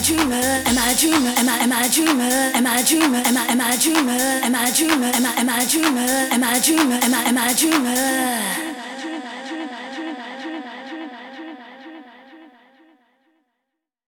Dreamer? Am I dreamer? Am I am I dreamer? Am I dreamer? Am I am I dreamer? Am I dreamer? Am I am I dreamer? Am I dreamer? Am I am I dreamer?